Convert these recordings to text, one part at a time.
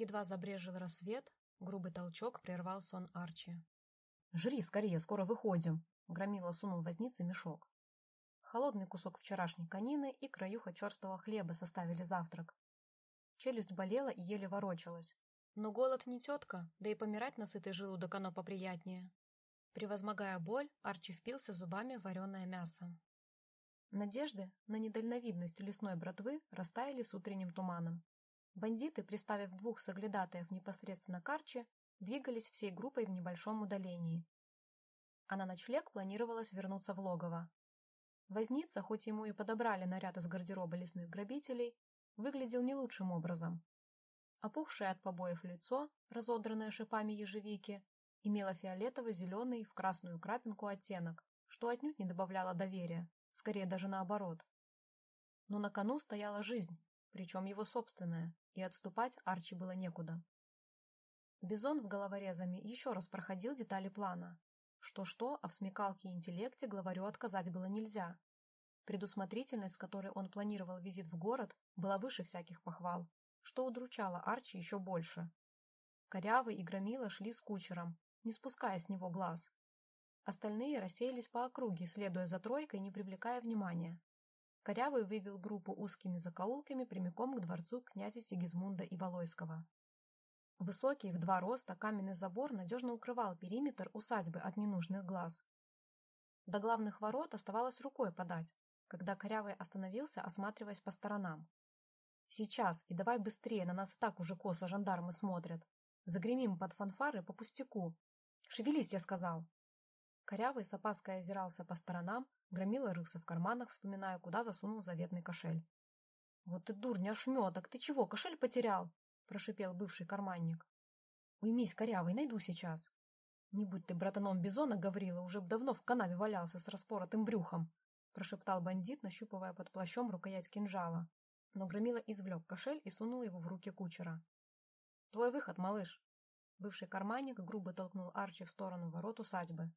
Едва забрежил рассвет, грубый толчок прервал сон Арчи. «Жри скорее, скоро выходим!» Громила сунул вознице мешок. Холодный кусок вчерашней конины и краюха черстого хлеба составили завтрак. Челюсть болела и еле ворочалась. Но голод не тетка, да и помирать на сытый желудок оно поприятнее. Превозмогая боль, Арчи впился зубами в вареное мясо. Надежды на недальновидность лесной братвы растаяли с утренним туманом. Бандиты, приставив двух соглядатаев непосредственно к Арчи, двигались всей группой в небольшом удалении. А на ночлег планировалось вернуться в логово. Возница, хоть ему и подобрали наряд из гардероба лесных грабителей, выглядел не лучшим образом. Опухшее от побоев лицо, разодранное шипами ежевики, имело фиолетово-зеленый в красную крапинку оттенок, что отнюдь не добавляло доверия, скорее даже наоборот. Но на кону стояла жизнь, причем его собственная, и отступать Арчи было некуда. Бизон с головорезами еще раз проходил детали плана. Что-что, а в смекалке и интеллекте главарю отказать было нельзя. Предусмотрительность, с которой он планировал визит в город, была выше всяких похвал, что удручало Арчи еще больше. Корявый и Громила шли с кучером, не спуская с него глаз. Остальные рассеялись по округе, следуя за тройкой, не привлекая внимания. Корявый вывел группу узкими закоулками прямиком к дворцу князя Сигизмунда и Волойского. Высокий в два роста каменный забор надежно укрывал периметр усадьбы от ненужных глаз. До главных ворот оставалось рукой подать, когда Корявый остановился, осматриваясь по сторонам. «Сейчас, и давай быстрее, на нас и так уже косо жандармы смотрят. Загремим под фанфары по пустяку. Шевелись, я сказал!» Корявый с опаской озирался по сторонам, громила рылся в карманах, вспоминая, куда засунул заветный кошель. «Вот ты дурня ошметок, ты чего, кошель потерял?» прошипел бывший карманник. «Уймись, корявый, найду сейчас». «Не будь ты братаном Бизона, Гаврила, уже б давно в канаве валялся с распоротым брюхом», прошептал бандит, нащупывая под плащом рукоять кинжала. Но Громила извлек кошель и сунул его в руки кучера. «Твой выход, малыш!» Бывший карманник грубо толкнул Арчи в сторону ворот усадьбы.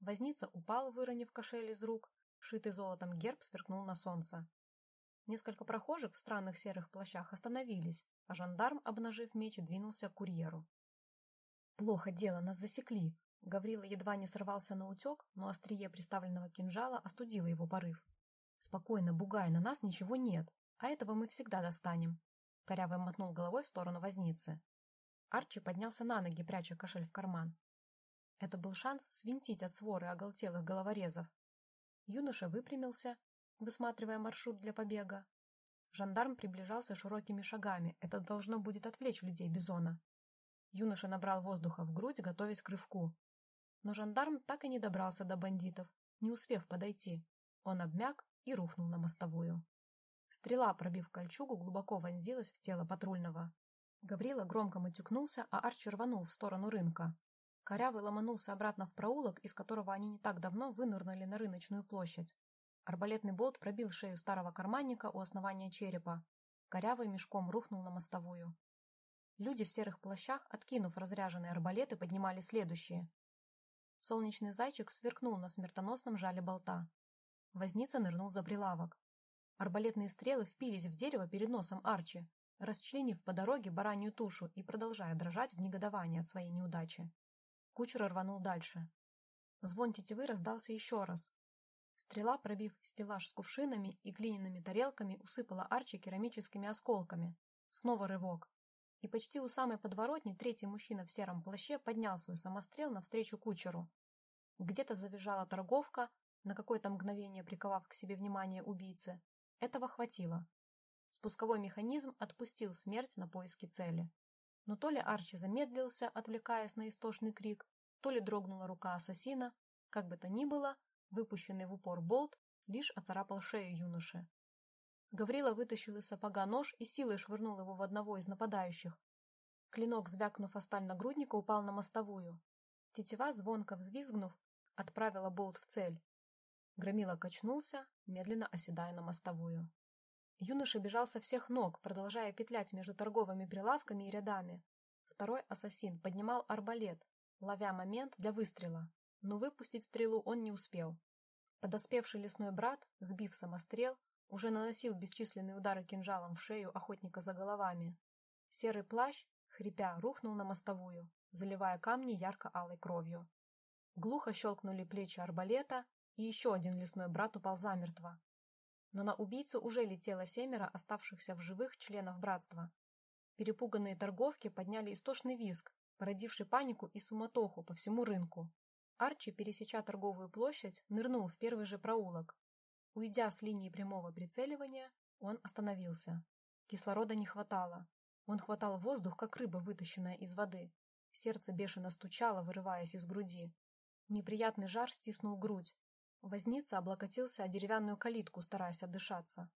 Возница упал, выронив кошель из рук, шитый золотом герб сверкнул на солнце. Несколько прохожих в странных серых плащах остановились, а жандарм, обнажив меч, двинулся к курьеру. «Плохо дело, нас засекли!» Гаврила едва не сорвался на утек, но острие приставленного кинжала остудило его порыв. «Спокойно, бугай, на нас ничего нет, а этого мы всегда достанем!» Корявый мотнул головой в сторону возницы. Арчи поднялся на ноги, пряча кошель в карман. Это был шанс свинтить от своры оголтелых головорезов. Юноша выпрямился высматривая маршрут для побега. Жандарм приближался широкими шагами. Это должно будет отвлечь людей Бизона. Юноша набрал воздуха в грудь, готовясь к рывку. Но жандарм так и не добрался до бандитов, не успев подойти. Он обмяк и рухнул на мостовую. Стрела, пробив кольчугу, глубоко вонзилась в тело патрульного. Гаврила громко матюкнулся, а Арчи рванул в сторону рынка. Корявый ломанулся обратно в проулок, из которого они не так давно вынырнули на рыночную площадь. Арбалетный болт пробил шею старого карманника у основания черепа. Корявый мешком рухнул на мостовую. Люди в серых плащах, откинув разряженные арбалеты, поднимали следующие. Солнечный зайчик сверкнул на смертоносном жале болта. Возница нырнул за прилавок. Арбалетные стрелы впились в дерево перед носом Арчи, расчленив по дороге баранью тушу и продолжая дрожать в негодовании от своей неудачи. Кучер рванул дальше. Звон тетивы раздался еще раз, Стрела, пробив стеллаж с кувшинами и глиняными тарелками, усыпала Арчи керамическими осколками. Снова рывок. И почти у самой подворотни третий мужчина в сером плаще поднял свой самострел навстречу кучеру. Где-то завизжала торговка, на какое-то мгновение приковав к себе внимание убийцы. Этого хватило. Спусковой механизм отпустил смерть на поиски цели. Но то ли Арчи замедлился, отвлекаясь на истошный крик, то ли дрогнула рука ассасина, как бы то ни было, Выпущенный в упор болт лишь оцарапал шею юноши. Гаврила вытащил из сапога нож и силой швырнул его в одного из нападающих. Клинок, звякнув о сталь нагрудника, упал на мостовую. Тетива, звонко взвизгнув, отправила болт в цель. Громила качнулся, медленно оседая на мостовую. Юноша бежал со всех ног, продолжая петлять между торговыми прилавками и рядами. Второй ассасин поднимал арбалет, ловя момент для выстрела но выпустить стрелу он не успел. Подоспевший лесной брат, сбив самострел, уже наносил бесчисленные удары кинжалом в шею охотника за головами. Серый плащ, хрипя, рухнул на мостовую, заливая камни ярко-алой кровью. Глухо щелкнули плечи арбалета, и еще один лесной брат упал замертво. Но на убийцу уже летело семеро оставшихся в живых членов братства. Перепуганные торговки подняли истошный визг, породивший панику и суматоху по всему рынку. Арчи, пересеча торговую площадь, нырнул в первый же проулок. Уйдя с линии прямого прицеливания, он остановился. Кислорода не хватало. Он хватал воздух, как рыба, вытащенная из воды. Сердце бешено стучало, вырываясь из груди. Неприятный жар стиснул грудь. Возница облокотился о деревянную калитку, стараясь отдышаться.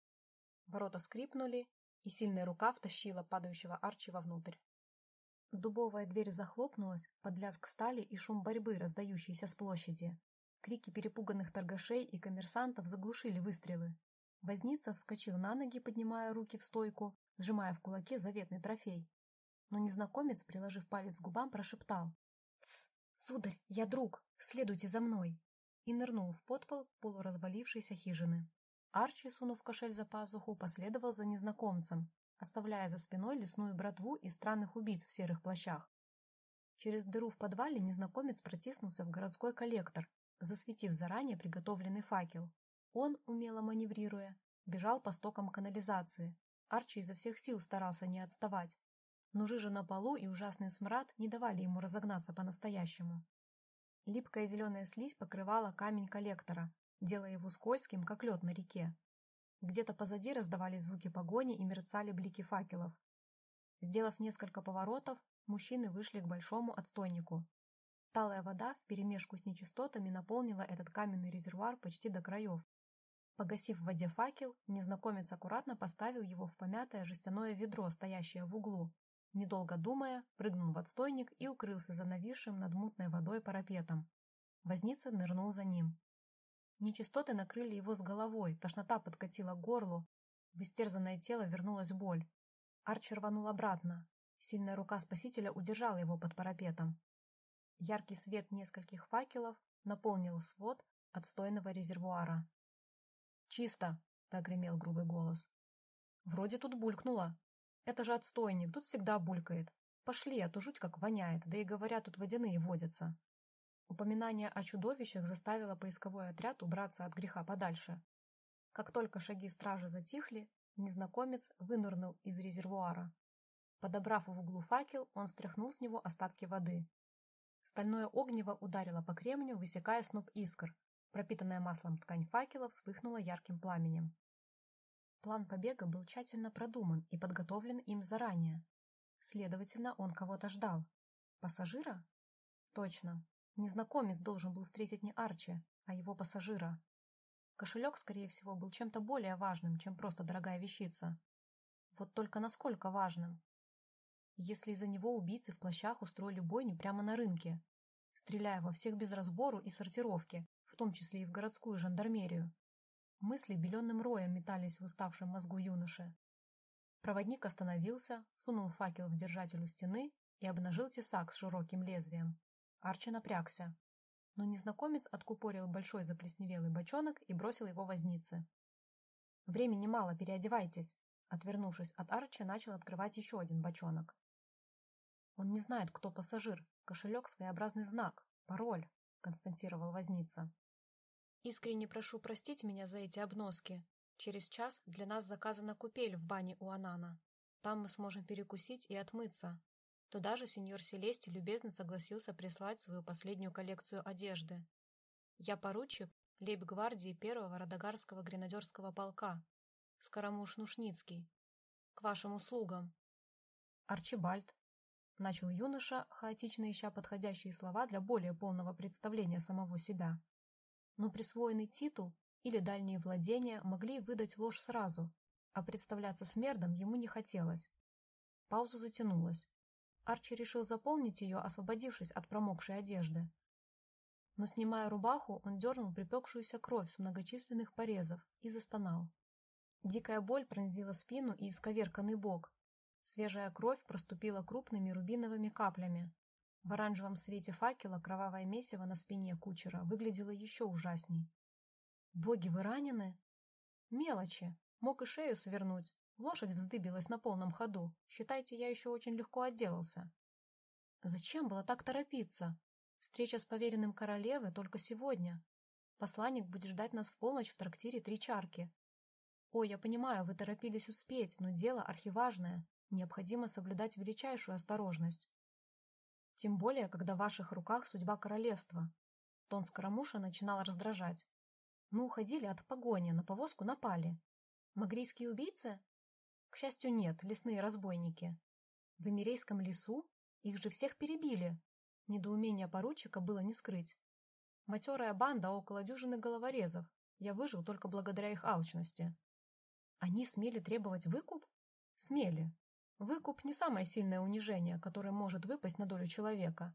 Ворота скрипнули, и сильная рука втащила падающего Арчи вовнутрь. Дубовая дверь захлопнулась под лязг стали и шум борьбы, раздающийся с площади. Крики перепуганных торгашей и коммерсантов заглушили выстрелы. Возница вскочил на ноги, поднимая руки в стойку, сжимая в кулаке заветный трофей. Но незнакомец, приложив палец к губам, прошептал. «Тсс, сударь, я друг, следуйте за мной!» и нырнул в подпол полуразвалившейся хижины. Арчи, сунув кошель за пазуху, последовал за незнакомцем, оставляя за спиной лесную братву и странных убийц в серых плащах. Через дыру в подвале незнакомец протиснулся в городской коллектор, засветив заранее приготовленный факел. Он, умело маневрируя, бежал по стокам канализации. Арчи изо всех сил старался не отставать. Но жижа на полу и ужасный смрад не давали ему разогнаться по-настоящему. Липкая зеленая слизь покрывала камень коллектора, делая его скользким, как лед на реке. Где-то позади раздавались звуки погони и мерцали блики факелов. Сделав несколько поворотов, мужчины вышли к большому отстойнику. Талая вода вперемешку с нечистотами наполнила этот каменный резервуар почти до краев. Погасив в воде факел, незнакомец аккуратно поставил его в помятое жестяное ведро, стоящее в углу. Недолго думая, прыгнул в отстойник и укрылся за нависшим над мутной водой парапетом. Возница нырнул за ним. Нечистоты накрыли его с головой, тошнота подкатила к горлу, в истерзанное тело вернулась боль. Арчи рванул обратно. Сильная рука спасителя удержала его под парапетом. Яркий свет нескольких факелов наполнил свод отстойного резервуара. «Чисто!» — прогремел грубый голос. «Вроде тут булькнуло. Это же отстойник, тут всегда булькает. Пошли, а то жуть как воняет, да и говорят, тут водяные водятся». Упоминание о чудовищах заставило поисковой отряд убраться от греха подальше. Как только шаги стражи затихли, незнакомец вынырнул из резервуара. Подобрав в углу факел, он стряхнул с него остатки воды. Стальное огнево ударило по кремню, высекая сноп искр. Пропитанная маслом ткань факела вспыхнула ярким пламенем. План побега был тщательно продуман и подготовлен им заранее. Следовательно, он кого-то ждал. Пассажира? Точно. Незнакомец должен был встретить не Арчи, а его пассажира. Кошелек, скорее всего, был чем-то более важным, чем просто дорогая вещица. Вот только насколько важным? Если из-за него убийцы в плащах устроили бойню прямо на рынке, стреляя во всех без разбору и сортировки, в том числе и в городскую жандармерию. Мысли беленным роем метались в уставшем мозгу юноши. Проводник остановился, сунул факел в держатель у стены и обнажил тесак с широким лезвием. Арчи напрягся. Но незнакомец откупорил большой заплесневелый бочонок и бросил его вознице. «Времени мало, переодевайтесь!» Отвернувшись от Арчи, начал открывать еще один бочонок. «Он не знает, кто пассажир. Кошелек — своеобразный знак. Пароль», — констатировал возница. «Искренне прошу простить меня за эти обноски. Через час для нас заказана купель в бане у Анана. Там мы сможем перекусить и отмыться. Туда же сеньор Селести любезно согласился прислать свою последнюю коллекцию одежды. Я поручик лейб-гвардии первого Радагарского гренадерского полка, Скоромуш Нушницкий. К вашим услугам. Арчибальд. Начал юноша, хаотично ища подходящие слова для более полного представления самого себя. Но присвоенный титул или дальние владения могли выдать ложь сразу, а представляться смердом ему не хотелось. Пауза затянулась. Арчи решил заполнить ее, освободившись от промокшей одежды. Но, снимая рубаху, он дернул припекшуюся кровь с многочисленных порезов и застонал. Дикая боль пронзила спину и исковерканный бок. Свежая кровь проступила крупными рубиновыми каплями. В оранжевом свете факела кровавое месиво на спине кучера выглядело еще ужасней. «Боги, вы ранены?» «Мелочи. Мог и шею свернуть. Лошадь вздыбилась на полном ходу. Считайте, я еще очень легко отделался. Зачем было так торопиться? Встреча с поверенным королевы только сегодня. Посланник будет ждать нас в полночь в трактире «Три чарки». Ой, я понимаю, вы торопились успеть, но дело архиважное. Необходимо соблюдать величайшую осторожность. Тем более, когда в ваших руках судьба королевства. Тон Скоромуша начинал раздражать. Мы уходили от погони, на повозку напали. Магрийские убийцы? К счастью, нет, лесные разбойники. В Эмирейском лесу? Их же всех перебили. Недоумение поручика было не скрыть. Матерая банда около дюжины головорезов. Я выжил только благодаря их алчности. Они смели требовать выкуп? Смели. Выкуп не самое сильное унижение, которое может выпасть на долю человека.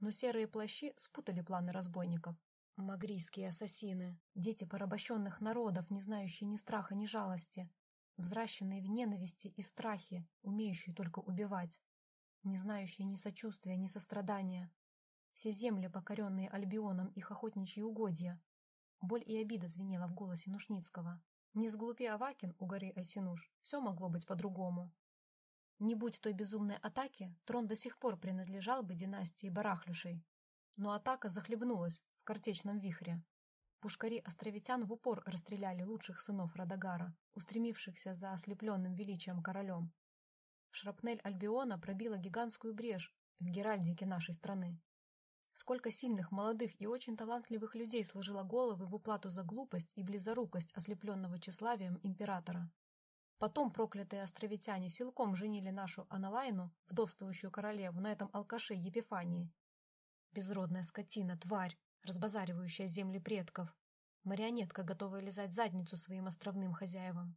Но серые плащи спутали планы разбойников. Магрийские ассасины, дети порабощенных народов, не знающие ни страха, ни жалости, взращенные в ненависти и страхе, умеющие только убивать, не знающие ни сочувствия, ни сострадания. Все земли, покоренные Альбионом, их охотничьи угодья. Боль и обида звенела в голосе Нушницкого. Не сглупи Авакин у горы Айсинуш, все могло быть по-другому. Не будь той безумной атаки, трон до сих пор принадлежал бы династии Барахлюшей. Но атака захлебнулась, в картечном вихре. Пушкари островитян в упор расстреляли лучших сынов Радагара, устремившихся за ослепленным величием королем. Шрапнель Альбиона пробила гигантскую брешь в геральдике нашей страны. Сколько сильных, молодых и очень талантливых людей сложило головы в уплату за глупость и близорукость ослепленного тщеславием императора. Потом проклятые островитяне силком женили нашу Аналайну, вдовствующую королеву, на этом алкаше Епифании. Безродная скотина, тварь, разбазаривающая земли предков, марионетка, готовая лизать задницу своим островным хозяевам.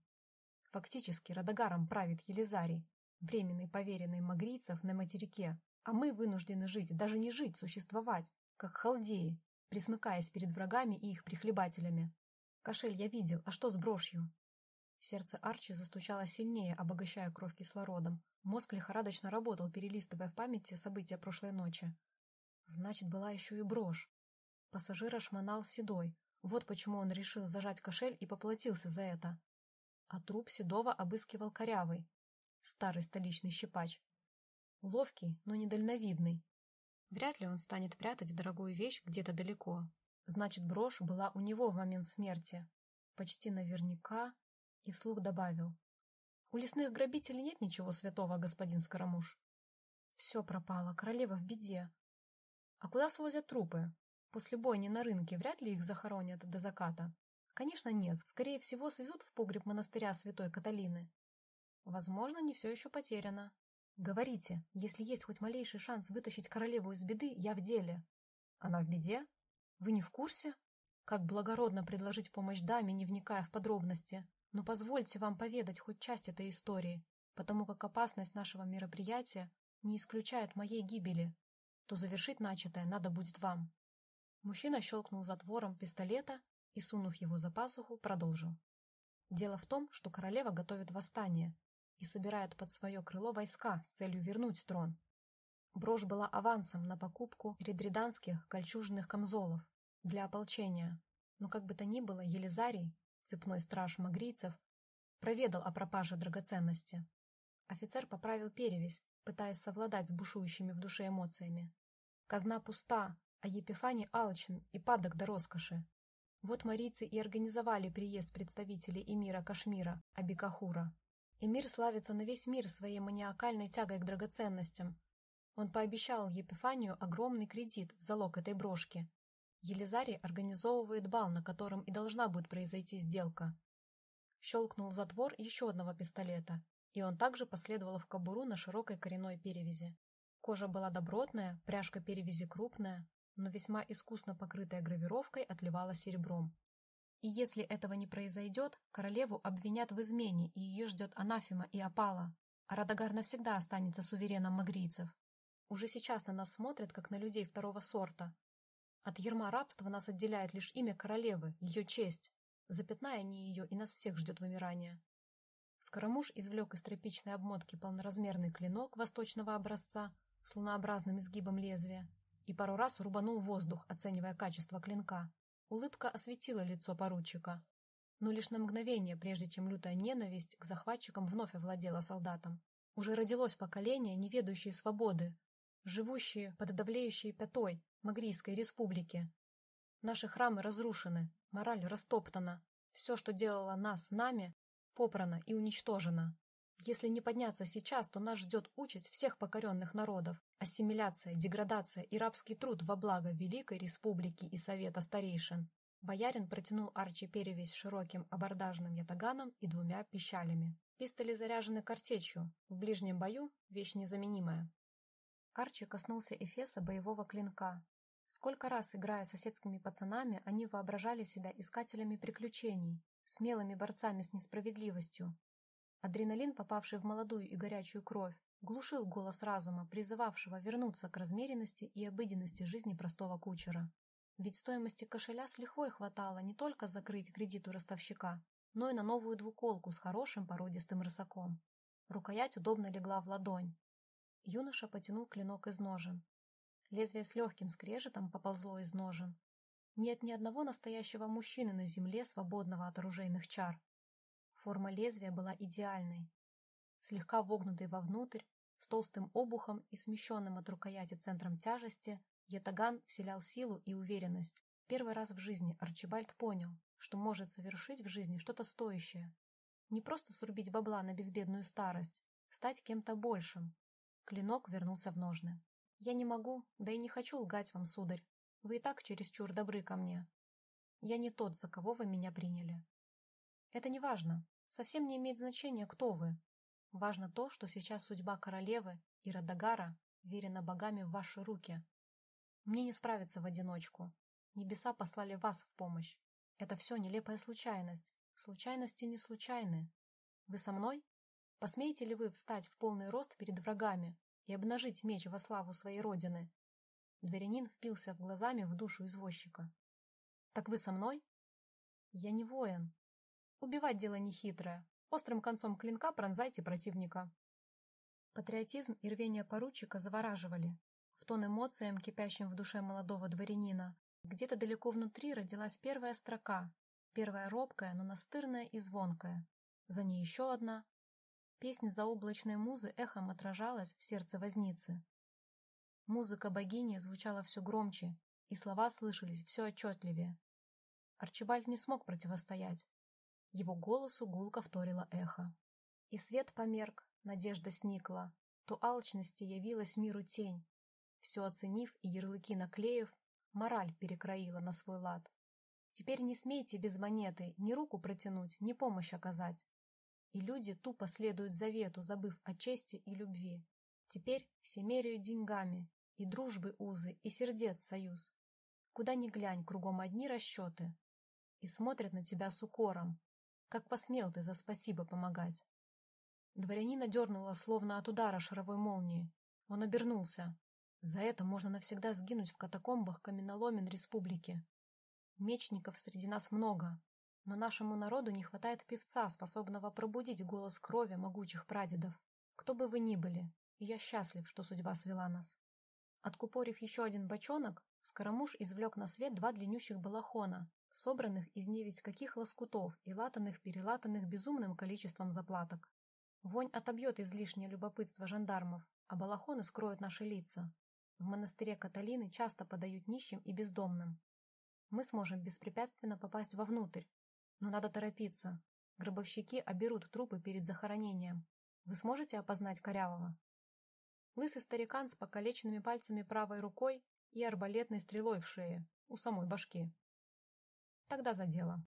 Фактически Радагаром правит Елизарий, временный поверенный магрийцев на материке, а мы вынуждены жить, даже не жить, существовать, как халдеи, присмыкаясь перед врагами и их прихлебателями. Кошель я видел, а что с брошью? Сердце Арчи застучало сильнее, обогащая кровь кислородом. Мозг лихорадочно работал, перелистывая в памяти события прошлой ночи. Значит, была еще и брошь. Пассажира шмонал седой. Вот почему он решил зажать кошель и поплатился за это. А труп Седова обыскивал корявый, старый столичный щипач. Ловкий, но недальновидный. Вряд ли он станет прятать дорогую вещь где-то далеко. Значит, брошь была у него в момент смерти. Почти наверняка. И вслух добавил. У лесных грабителей нет ничего святого, господин Скоромуш. Все пропало, королева в беде. А куда свозят трупы? После бойни на рынке вряд ли их захоронят до заката. Конечно, нет. Скорее всего, свезут в погреб монастыря святой Каталины. Возможно, не все еще потеряно. Говорите, если есть хоть малейший шанс вытащить королеву из беды, я в деле. Она в беде? Вы не в курсе? Как благородно предложить помощь даме, не вникая в подробности. Но позвольте вам поведать хоть часть этой истории, потому как опасность нашего мероприятия не исключает моей гибели. То завершить начатое надо будет вам. Мужчина щелкнул затвором пистолета и, сунув его за пасуху, продолжил. Дело в том, что королева готовит восстание и собирает под свое крыло войска с целью вернуть трон. Брошь была авансом на покупку редриданских кольчужных камзолов для ополчения, но как бы то ни было, Елизарий, цепной страж магрийцев, проведал о пропаже драгоценности. Офицер поправил перевязь, пытаясь совладать с бушующими в душе эмоциями. Казна пуста, а Епифаний алчен и падок до роскоши. Вот марийцы и организовали приезд представителей эмира Кашмира, Абикахура. Эмир славится на весь мир своей маниакальной тягой к драгоценностям. Он пообещал Епифанию огромный кредит в залог этой брошки. Елизарий организовывает бал, на котором и должна будет произойти сделка. Щелкнул затвор еще одного пистолета, и он также последовал в кобуру на широкой коренной перевязи. Кожа была добротная, пряжка перевязи крупная, но весьма искусно покрытая гравировкой отливала серебром. И если этого не произойдет, королеву обвинят в измене, и ее ждет анафема и опала, а Радагар навсегда останется сувереном магрийцев. Уже сейчас на нас смотрят, как на людей второго сорта. От ерма рабства нас отделяет лишь имя королевы, ее честь. Запятная не ее, и нас всех ждет вымирание. Скоромуш извлек из тряпичной обмотки полноразмерный клинок восточного образца с лунообразным изгибом лезвия и пару раз рубанул воздух, оценивая качество клинка. Улыбка осветила лицо поручика. но лишь на мгновение, прежде чем лютая ненависть к захватчикам вновь овладела солдатом. Уже родилось поколение, не ведающее свободы, живущие под давлеющей пятой Магрийской республики. Наши храмы разрушены, мораль растоптана, все, что делало нас нами, попрано и уничтожено. Если не подняться сейчас, то нас ждет участь всех покоренных народов, ассимиляция, деградация и рабский труд во благо Великой Республики и Совета Старейшин. Боярин протянул Арчи перевесь широким абордажным ятаганом и двумя пищалями. Пистоли заряжены картечью, в ближнем бою вещь незаменимая. Арчи коснулся Эфеса боевого клинка. Сколько раз, играя соседскими пацанами, они воображали себя искателями приключений, смелыми борцами с несправедливостью, Адреналин, попавший в молодую и горячую кровь, глушил голос разума, призывавшего вернуться к размеренности и обыденности жизни простого кучера. Ведь стоимости кошеля с лихвой хватало не только закрыть кредит у ростовщика, но и на новую двуколку с хорошим породистым рысаком. Рукоять удобно легла в ладонь. Юноша потянул клинок из ножен. Лезвие с легким скрежетом поползло из ножен. Нет ни одного настоящего мужчины на земле, свободного от оружейных чар. Форма лезвия была идеальной, слегка вогнутой вовнутрь, с толстым обухом и смещенным от рукояти центром тяжести, ятаган вселял силу и уверенность. Первый раз в жизни Арчибальд понял, что может совершить в жизни что-то стоящее. Не просто срубить бабла на безбедную старость, стать кем-то большим. Клинок вернулся в ножны. «Я не могу, да и не хочу лгать вам, сударь. Вы и так чересчур добры ко мне. Я не тот, за кого вы меня приняли. Это не важно. Совсем не имеет значения, кто вы. Важно то, что сейчас судьба королевы и Радагара верена богами в ваши руки. Мне не справиться в одиночку. Небеса послали вас в помощь. Это все нелепая случайность. Случайности не случайны. Вы со мной? Посмеете ли вы встать в полный рост перед врагами и обнажить меч во славу своей родины? Дворянин впился в глазами в душу извозчика. Так вы со мной? Я не воин, Убивать дело нехитрое. Острым концом клинка пронзайте противника. Патриотизм и рвение поручика завораживали. В тон эмоциям, кипящим в душе молодого дворянина, где-то далеко внутри родилась первая строка, первая робкая, но настырная и звонкая. За ней еще одна. Песня заоблачной музы эхом отражалась в сердце возницы. Музыка богини звучала все громче, и слова слышались все отчетливее. Арчибальд не смог противостоять. Его голосу гулко вторило эхо. И свет померк, надежда сникла, то алчности явилась миру тень. Все оценив и ярлыки наклеив, мораль перекроила на свой лад. Теперь не смейте без монеты ни руку протянуть, ни помощь оказать. И люди тупо следуют завету, забыв о чести и любви. Теперь все меряют деньгами, и дружбы узы, и сердец союз. Куда ни глянь, кругом одни расчеты. И смотрят на тебя с укором, как посмел ты за спасибо помогать? Дворянина дернула, словно от удара шаровой молнии. Он обернулся. За это можно навсегда сгинуть в катакомбах каменоломен республики. Мечников среди нас много, но нашему народу не хватает певца, способного пробудить голос крови могучих прадедов. Кто бы вы ни были, я счастлив, что судьба свела нас. Откупорив еще один бочонок, Скоромуш извлек на свет два длиннющих балахона, собранных из невесть каких лоскутов и латанных-перелатанных безумным количеством заплаток. Вонь отобьет излишнее любопытство жандармов, а балахоны скроют наши лица. В монастыре Каталины часто подают нищим и бездомным. Мы сможем беспрепятственно попасть вовнутрь, но надо торопиться. Гробовщики оберут трупы перед захоронением. Вы сможете опознать Корявого? Лысый старикан с покалеченными пальцами правой рукой и арбалетной стрелой в шее, у самой башки. Тогда за дело.